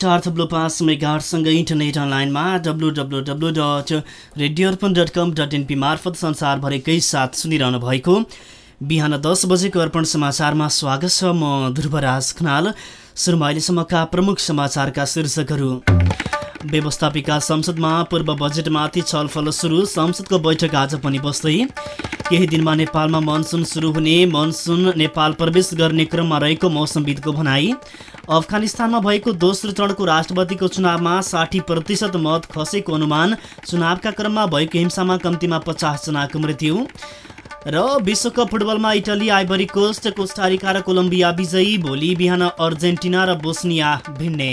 चार थप्लो पाँच मेगाहरूसँग इन्टरनेट अनलाइनमा W W W dot radio Arpan dot com dot NP मार्फत संसारभरिकै साथ सुनिरहनु भएको। बिहान दस बजेको अर्पण समाचारमा स्वागत छ म ध्रुवराज खनाल। सुरुमा अहिलेसम्मका प्रमुख समाचारका शीर्षकहरू। व्यवस्थापिका संसदमा पूर्व बजेटमाथि छलफल सुरु। संसदको बैठक आज पनि बस्दै केही दिनमा नेपालमा मनसुन सुरु हुने मनसुन नेपाल प्रवेश गर्ने क्रममा रहेको मौसमविदको भनाई। अफगानिस्तानमा भएको दोस्रो चरणको राष्ट्रपतिको चुनावमा साठी प्रतिशत मत खसेको अनुमान चुनावका क्रममा भएको हिंसामा कम्तीमा पचास जनाको मृत्यु। र विश्वकप फुटबलमा Italy Ivory Coast Costa Rica र कोलम्बिया विजयी भोलि बिहान अर्जेन्टिना र बोस्निया भिन्ने।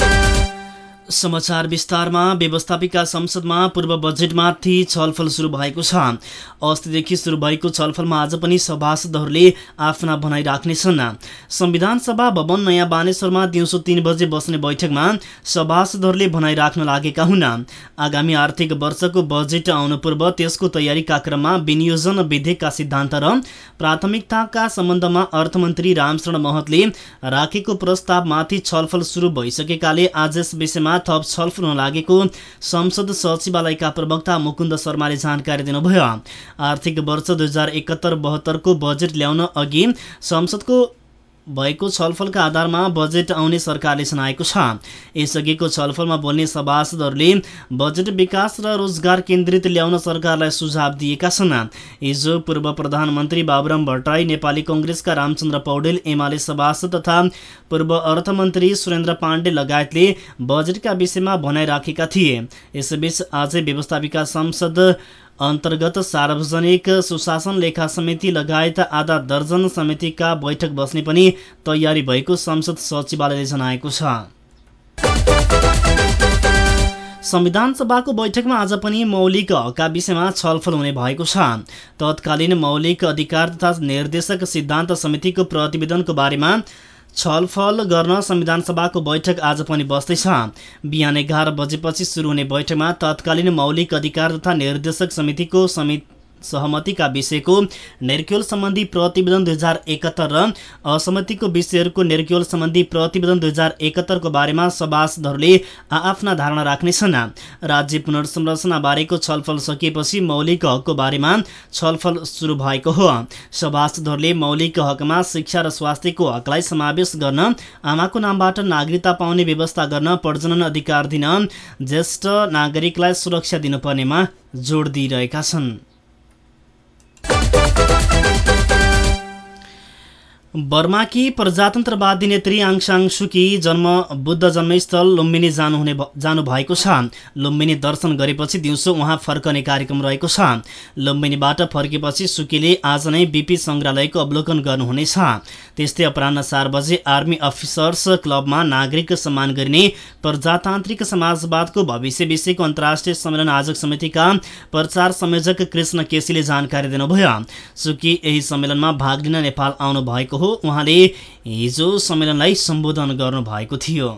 समाचार विस्तारमा व्यवस्थापिका संसदमा पूर्व बजेटमाथि छलफल सुरु भएको छ। अस्तिदेखि सुरु भएको छलफलमा आज पनि सभासदहरूले आफ्ना भनाइ राख्नेछन्। संविधान सभा भवन नयाँ बानेश्वरमा दिउँसो तीन बजे बस्ने बैठकमा सभासदहरूले भनाइ राख्न लागेका हुन्। आगामी आर्थिक वर्षको बजेट आउनु पूर्व त्यसको तयारीका क्रममा विनियोजन विधेयकका सिद्धान्त र प्राथमिकताका सम्बन्धमा अर्थमन्त्री रामचरण महतले राखेको प्रस्तावमाथि छलफल सुरु भइसकेकाले आज यस विषयमा थप छलफल हुन लागेको संसद सचिवालयका प्रवक्ता मुकुन्द शर्माले जानकारी दिनुभयो। आर्थिक वर्ष दुई हजार एकहत्तर बहत्तरको बजेट ल्याउन अघि संसदको भएको छलफलका आधारमा बजेट आउने सरकारले सुनाएको छ। यसअघिको छलफलमा बोल्ने सभासदहरूले बजेट विकास र रोजगार केन्द्रित ल्याउन सरकारलाई सुझाव दिएका छन्। हिजो पूर्व प्रधानमन्त्री बाबुराम भट्टराई नेपाली कङ्ग्रेसका रामचन्द्र पौडेल एमाले सभासद तथा पूर्व अर्थमन्त्री सुरेन्द्र पाण्डे लगायतले बजेटका विषयमा भनाइ राखेका थिए। यसैबीच आजै व्यवस्थापिका संसद अन्तर्गत सार्वजनिक सुशासन लेखा समिति लगायत आधा दर्जन समितिका बैठक बस्ने पनि तयारी भएको संसद सचिवालयले जनाएको छ। संविधान सभाको बैठकमा आज पनि मौलिक हकका विषयमा छलफल हुने भएको छ। तत्कालीन मौलिक अधिकार तथा निर्देशक सिद्धान्त समितिको प्रतिवेदनको बारेमा छलफल गर्न संविधान सभाको बैठक आज पनि बस्दैछ। बिहान एघार बजेपछि सुरु हुने बैठकमा तत्कालीन मौलिक अधिकार तथा निर्देशक समितिको समिति सहमतिका विषयको निर्क्योल सम्बन्धी प्रतिवेदन दुई हजार एकहत्तर र असहमतिको विषयहरूको निर्क्योल सम्बन्धी प्रतिवेदन दुई हजार एकहत्तरको बारेमा सभासदहरूले आफ्ना धारणा राख्नेछन्। राज्य पुनर्संरचना बारेको छलफल सकिएपछि मौलिक हकको बारेमा छलफल सुरु भएको हो। सभासदहरूले मौलिक हकमा शिक्षा र स्वास्थ्यको हकलाई समावेश गर्न आमाको नामबाट नागरिकता पाउने व्यवस्था गर्न प्रजनन अधिकार दिन ज्येष्ठ नागरिकलाई सुरक्षा दिनुपर्नेमा जोड दिइरहेका छन्। बर्माकी प्रजातन्त्रवादी नेत्री आङसाङ सुकी जन्म बुद्ध जन्मस्थल लुम्बिनी जानुहुने जानु भएको छ। लुम्बिनी दर्शन गरेपछि दिउँसो उहाँ फर्कने कार्यक्रम रहेको छ। लुम्बिनीबाट फर्केपछि सुकीले आज नै बिपी सङ्ग्रहालयको अवलोकन गर्नुहुनेछ। त्यस्तै अपरान्न चार बजे आर्मी अफिसर्स क्लबमा नागरिक सम्मान गरिने प्रजातान्त्रिक समाजवादको भविष्य विषयको अन्तर्राष्ट्रिय सम्मेलन आयोजक समितिका प्रचार संयोजक कृष्ण केसीले जानकारी दिनुभयो। सुकी यही सम्मेलनमा भाग लिन नेपाल आउनु भएको हो। उहाँले हिजो सम्मेलनलाई सम्बोधन गर्नुभएको थियो।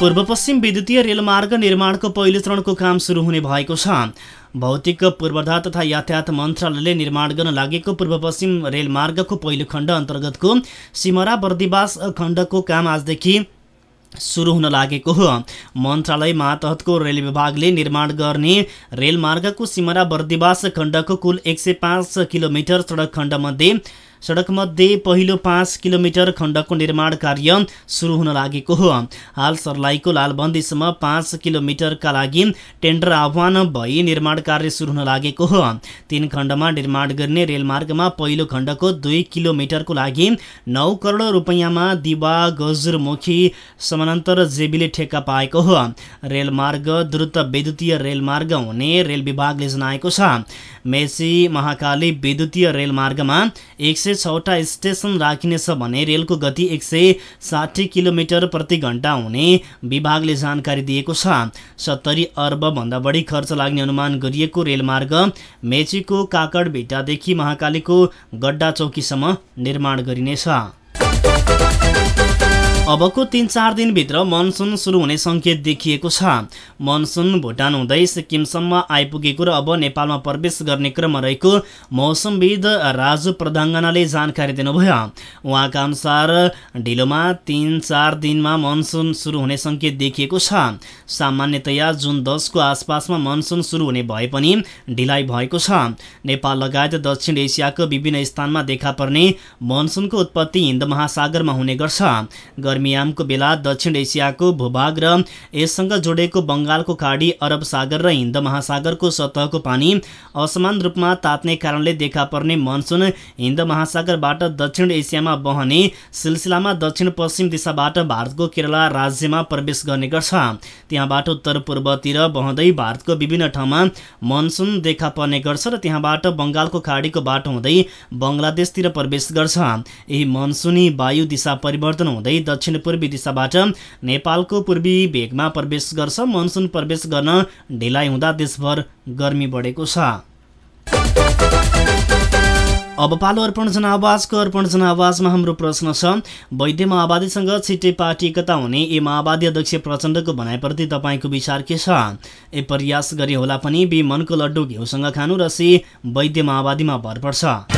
पूर्व पश्चिम विद्युतीय रेलमार्ग निर्माणको पहिलो चरणको काम सुरु हुने भएको छ। भौतिक पूर्वाधार तथा यातायात मन्त्रालयले निर्माण गर्न लागेको पूर्व पश्चिम रेलमार्गको पहिलो खण्ड अन्तर्गतको सिमरा बर्दिवास खण्डको काम आजदेखि सुरु हुन लागेको हो। मन्त्रालय मातहतको रेल विभागले निर्माण गर्ने रेलमार्गको सिमरा बर्दिवास खण्डको कुल एक सय पाँच किलोमिटर सडक खण्डमध्ये सडकमध्ये पहिलो पाँच किलोमिटर खण्डको निर्माण कार्य सुरु हुन लागेको हो। हाल सर्लाहीको लालबन्दीसम्म पाँच किलोमिटरका लागि टेन्डर आह्वान भई निर्माण कार्य सुरु हुन लागेको हो। तीन खण्डमा निर्माण गर्ने रेलमार्गमा पहिलो खण्डको दुई किलोमिटरको लागि नौ करोड रुपियाँमा दिवा गजुरमुखी समानान्तर जेबीले ठेक्का पाएको हो। रेलमार्ग द्रुत विद्युतीय रेलमार्ग हुने रेल विभागले जनाएको छ। मेची महाकाली विद्युतीय रेलमार्गमा एक सय छवटा स्टेसन राखिनेछ भने रेलको गति एक सय साठी किलोमिटर प्रति घन्टा हुने विभागले जानकारी दिएको छ। सत्तरी अर्बभन्दा बढी खर्च लाग्ने अनुमान गरिएको रेलमार्ग मेचीको काकडभिटादेखि महाकालीको गड्डा चौकीसम्म निर्माण गरिनेछ। अबको तिन चार दिनभित्र मनसुन सुरु हुने सङ्केत देखिएको छ। मनसुन भुटान हुँदै सिक्किमसम्म आइपुगेको र अब नेपालमा प्रवेश गर्ने क्रममा रहेको मौसमविद राजु प्रधाङ्गनाले जानकारी दिनुभयो। उहाँका अनुसार ढिलोमा तिन चार दिनमा मनसुन सुरु हुने सङ्केत देखिएको छ। सामान्यतया जुन दसको आसपासमा मनसुन सुरु हुने भए पनि ढिलाइ भएको छ। नेपाल लगायत दक्षिण एसियाको विभिन्न स्थानमा देखा पर्ने मनसुनको उत्पत्ति हिन्द महासागरमा हुने गर्छ। गर्मीयामको बेला दक्षिण एसियाको भूभाग र यससँग जोडेको बङ्गालको खाडी अरब सागर र हिन्द महासागरको सतहको पानी असमान रूपमा तात्ने कारणले देखा पर्ने मनसुन हिन्द महासागरबाट दक्षिण एसियामा बहने सिलसिलामा दक्षिण पश्चिम दिशाबाट भारतको केरला राज्यमा प्रवेश गर्ने गर्छ। त्यहाँबाट उत्तर पूर्वतिर बहँदै भारतको विभिन्न ठाउँमा मनसुन देखा पर्ने गर्छ र त्यहाँबाट बङ्गालको खाडीको बाटो हुँदै बङ्गलादेशतिर प्रवेश गर्छ। यही मनसुनी वायु दिशा परिवर्तन हुँदै दक्षिण दक्षिण पूर्वी दिशाबाट नेपालको पूर्वी भेगमा प्रवेश गर्छ। मनसुन प्रवेश गर्न ढिलाइ हुँदा देशभर गर्मी बढेको छ। अब पालो अर्पण जनावाजको अर्पण जनावाजमा हाम्रो प्रश्न छ। वैद्य माओवादीसँग छिट्टै पार्टी एकता हुने ए माओवादी अध्यक्ष प्रचण्डको भनाइप्रति तपाईँको विचार के छ? ए प्रयास गरे होला पनि बी मनको लड्डु घिउसँग खानु र सी वैद्य माओवादीमा भर पर्छ।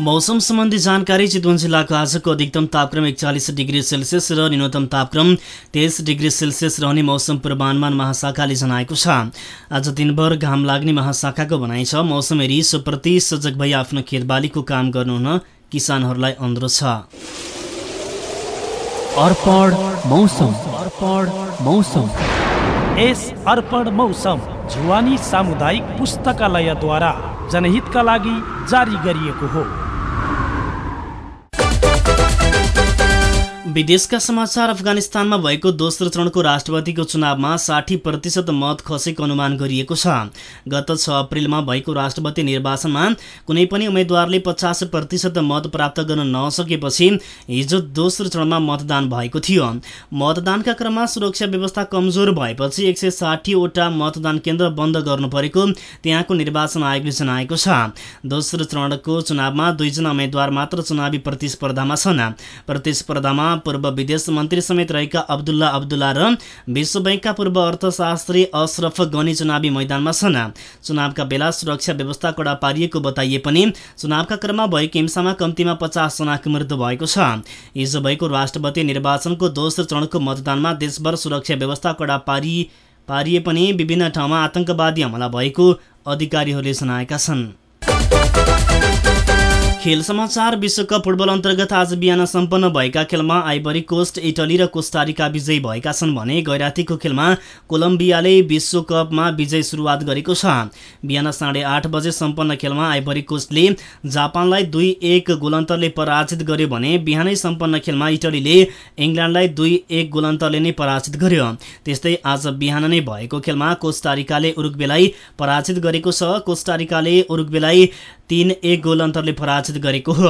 मौसम सम्बन्धी जानकारी चितवन जिल्लाको आजको अधिकतम तापक्रम एकचालिस डिग्री सेल्सियस र न्यूनतम तापक्रम तेइस डिग्री सेल्सियस रहने मौसम पूर्वानुमान महाशाखाले जनाएको छ। आज दिनभर घाम लाग्ने महाशाखाको भनाइ छ मौसम हेरी सुप्रति सजग भई आफ्नो खेतबालीको काम गर्नुहुन किसानहरूलाई अनुरोध छ। जुवानी सामुदायिक पुस्तकालयद्वारा जनहितका लागि जारी गरिएको हो। विदेशका समाचार अफगानिस्तानमा भएको दोस्रो चरणको राष्ट्रपतिको चुनावमा साठी प्रतिशत मत खसेको अनुमान गरिएको छ। गत छ अप्रेलमा भएको राष्ट्रपति निर्वाचनमा कुनै पनि उम्मेद्वारले पचास प्रतिशत मत प्राप्त गर्न नसकेपछि हिजो दोस्रो चरणमा मतदान भएको थियो। मतदानका क्रममा सुरक्षा व्यवस्था कमजोर भएपछि एक सय मतदान केन्द्र बन्द गर्नु परेको त्यहाँको निर्वाचन आयोगले जनाएको छ। दोस्रो चरणको चुनावमा दुईजना उम्मेद्वार मात्र चुनावी प्रतिस्पर्धामा छन्। प्रतिस्पर्धामा पूर्व विदेश मन्त्री समेत रहेका अब्दुल्ला अब्दुल्ला र विश्व बैङ्कका पूर्व अर्थशास्त्री अशरफ गनी चुनावी मैदानमा छन्। चुनावका बेला सुरक्षा व्यवस्था कडा पारिएको बताइए पनि चुनावका क्रममा भएको हिंसामा कम्तीमा पचासजनाको मृत्यु भएको छ। हिजो भएको राष्ट्रपति निर्वाचनको दोस्रो चरणको मतदानमा देशभर सुरक्षा व्यवस्था कडा पारि पारिए पनि विभिन्न ठाउँमा आतंकवादी हमला भएको अधिकारीहरूले जनाएका छन्। खेल समाचार विश्वकप फुटबल अन्तर्गत आज बिहान सम्पन्न भएका खेलमा आइबरी कोस्ट इटली र कोस्टारिका विजयी भएका छन् भने गैरातीको खेलमा कोलम्बियाले विश्वकपमा विजय सुरुवात गरेको छ। बिहान साढे आठ बजे सम्पन्न खेलमा आइबरी कोस्टले जापानलाई दुई एक गोलन्तरले पराजित गर्यो भने बिहानै सम्पन्न खेलमा इटलीले इङ्ल्यान्डलाई दुई एक गोलन्तरले नै पराजित गर्यो। त्यस्तै आज बिहान नै भएको खेलमा कोस्टारिकाले उरुग्वेलाई पराजित गरेको छ। कोस्टारिकाले उरुग्वेलाई तीन एक गोल अन्तरले पराजित गरेको हो।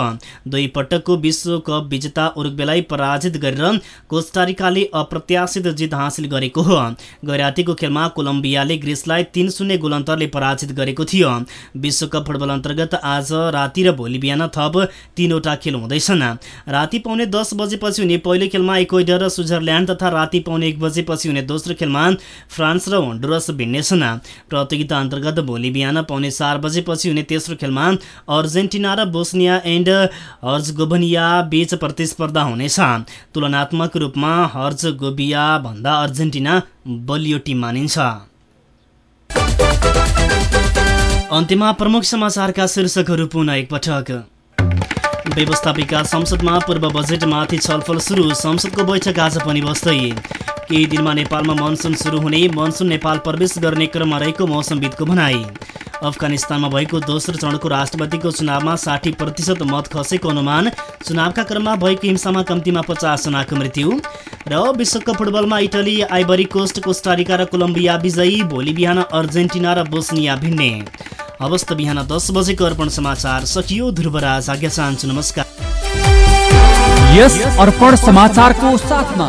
दुई पटकको विश्वकप विजेता उरुग्वेलाई पराजित गरेर कोस्टारिकाले अप्रत्याशित जित हासिल गरेको हो। गैरातीको खेलमा कोलम्बियाले ग्रिसलाई तीन शून्य गोल अन्तरले पराजित गरेको थियो। विश्वकप फुटबल अन्तर्गत आज राति र भोलि बिहान थप तीनवटा खेल हुँदैछन्। राति पाउने दस बजेपछि हुने पहिलो खेलमा इक्वेडर र स्विजरल्यान्ड तथा राति पाउने एक बजेपछि हुने दोस्रो खेलमा फ्रान्स र होन्डुरस भिड्नेछन् प्रतियोगिता अन्तर्गत भोलि बिहान पाउने चार बजेपछि हुने तेस्रो खेलमा अर्जेन्टिना र बोस्निया एन्ड हर्जगोभनिया बीच प्रतिस्पर्धा हुनेछ। तुलनात्मक रूपमा हर्जगोबिया भन्दा अर्जेन्टिना बलियो टिम मानिन्छ। अन्त्यमा प्रमुख समाचारका शीर्षकहरू पुनः एकपटक। व्यवस्थापिका संसदमा पूर्व बजेटमाथि छलफल सुरु संसदको बैठक आज पनि बस्दै। केही दिनमा नेपालमा मनसुन सुरु हुने मनसुन नेपाल प्रवेश गर्ने क्रममा रहेको मौसमविदको भनाई। अफगानिस्तानमा भएको दोस्रो चरणको राष्ट्रपतिको चुनावमा साठी प्रतिशत मत खसेको अनुमान चुनावका क्रममा भएको हिंसामा कम्तीमा पचासजनाको मृत्यु र विश्वकप फुटबलमा Italy Ivory Coast Costa Rica र कोलम्बिया विजयी भोलि बिहान अर्जेन्टिना र बोस्निया भिन्ने। हवस् त बिहान दस बजेको अर्पण समाचार। सकियो ध्रुवराज आज्ञा चाहन्छु नमस्कार। यस अर्पण समाचारको साथमा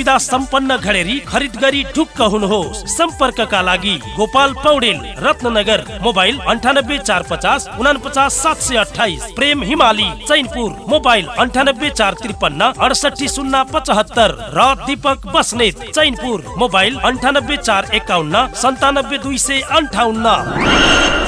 सम्पन्न घडेरी खरिद गरी ढुक्क हुनुहोस्। सम्पर्कका लागि गोपाल पौडेल रत्ननगर मोबाइल अन्ठानब्बे चार पचास उनापचास सात सय अठाइस प्रेम हिमाली चैनपुर मोबाइल अन्ठानब्बे चार त्रिपन्न अडसठी शून्य पचहत्तर र दीपक बस्नेत चैनपुर मोबाइल अन्ठानब्बे चार एकाउन्न सन्तानब्बे दुई सय अन्ठाउन्न।